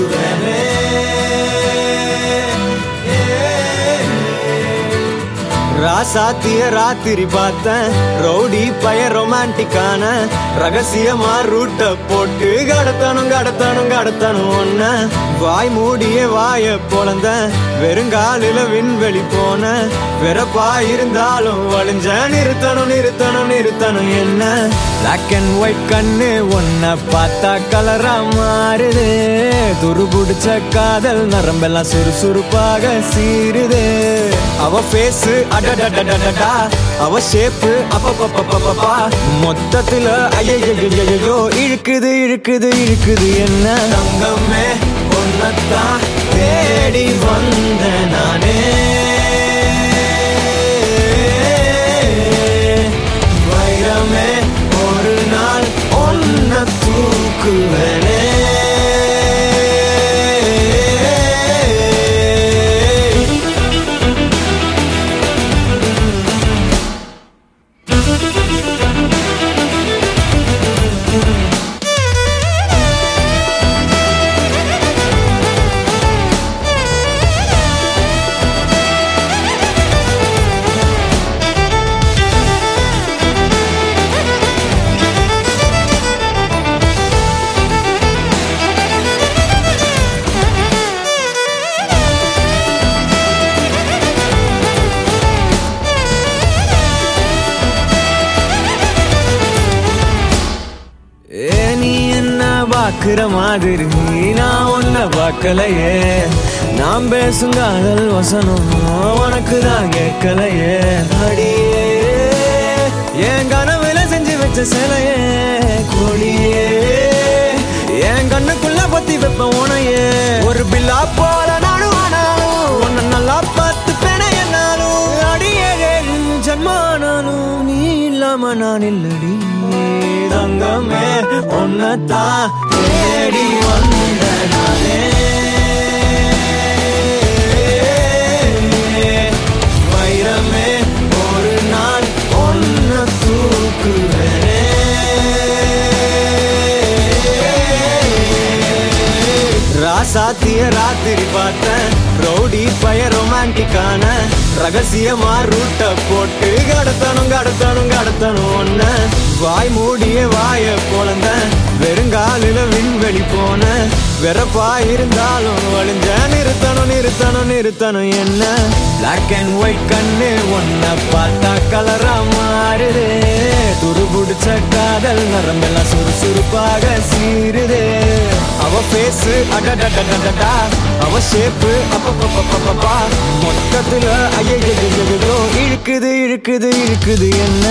you ராசாத்திய ராத்திரி பார்த்தேன். Rowdy பய ரொமான்டிக்கான ரகசியமா ரூட்ட போட்டு கடத்தணும் கடத்தணும் கடத்தணும் ஒன்ன வாய் மூடிய வாய பொழந்த வெறுங்காலில விண்வெளி போன வெறப்பா இருந்தாலும் வழிஞ்ச நிறுத்தணும் நிறுத்தணும் நிறுத்தணும் என்ன. பிளாக் அண்ட் ஒயிட் கண்ணு ஒன்ன பார்த்தா கலரா மாறுது. துரு பிடிச்ச காதல் நரம்பெல்லாம் சுறுசுறுப்பாக சீருது அவ ஃபேஸ் அடடடடடடா அவ ஷேப் அப்பப்பப்பப்பப்பா மொத்தத்துல ஐயோ இழுக்குது இழுக்குது இழுக்குது என்ன? தங்கமே ஒன்னத்தான் தேடி வந்த நானே. வைரமே ஒரு நாள் ஒன்ன தூக்குவனே. பாக்குற மாதிரி நான் உன்ன பார்க்கலையே. நாம் பேசும் காதல் வசனம் உனக்கு தான் கேட்கலையே. அடியே என் கனவுல செஞ்சு வச்ச சிலையே. கொடியே என் கண்ணுக்குள்ள பத்தி வைப்ப உனையே. ஒரு பில்லா போ இல்லாம நான் இல்லடி. தங்கமே உன்னத்தான் தேடி வந்த நானே வைரமே ஒரு நாள் ஒன்ன தூக்குவேனே. ராசாத்திய ராத்திரி பார்த்தேன். ரவுடி பய ரொமான்டிக்கான ரகசியமா ரூட்ட போட்டு பார்த்தனும் ஒன்ன வாய் மூடிய வாய பொழந்த வெறுங்காலில விண்வெளி போன வெறப்பா இருந்தாலும் வழிஞ்ச நிறுத்தணும் நிறுத்தணும் நிறுத்தணும் என்ன? பிளாக் அண்ட் ஒயிட் கண்ணு ஒன்ன பார்த்தா கலரா மாறுது. துருபிடிச்ச காதல் நரம்பெல்லாம் சுறுசுறுப்பாக சீருது அவ பேசு அடடடடடா ஷேப்பு அப்பப்பப்பப்பப்பா மொத்தத்துல ஐயோ இழுக்குது இழுக்குது இழுக்குது என்ன?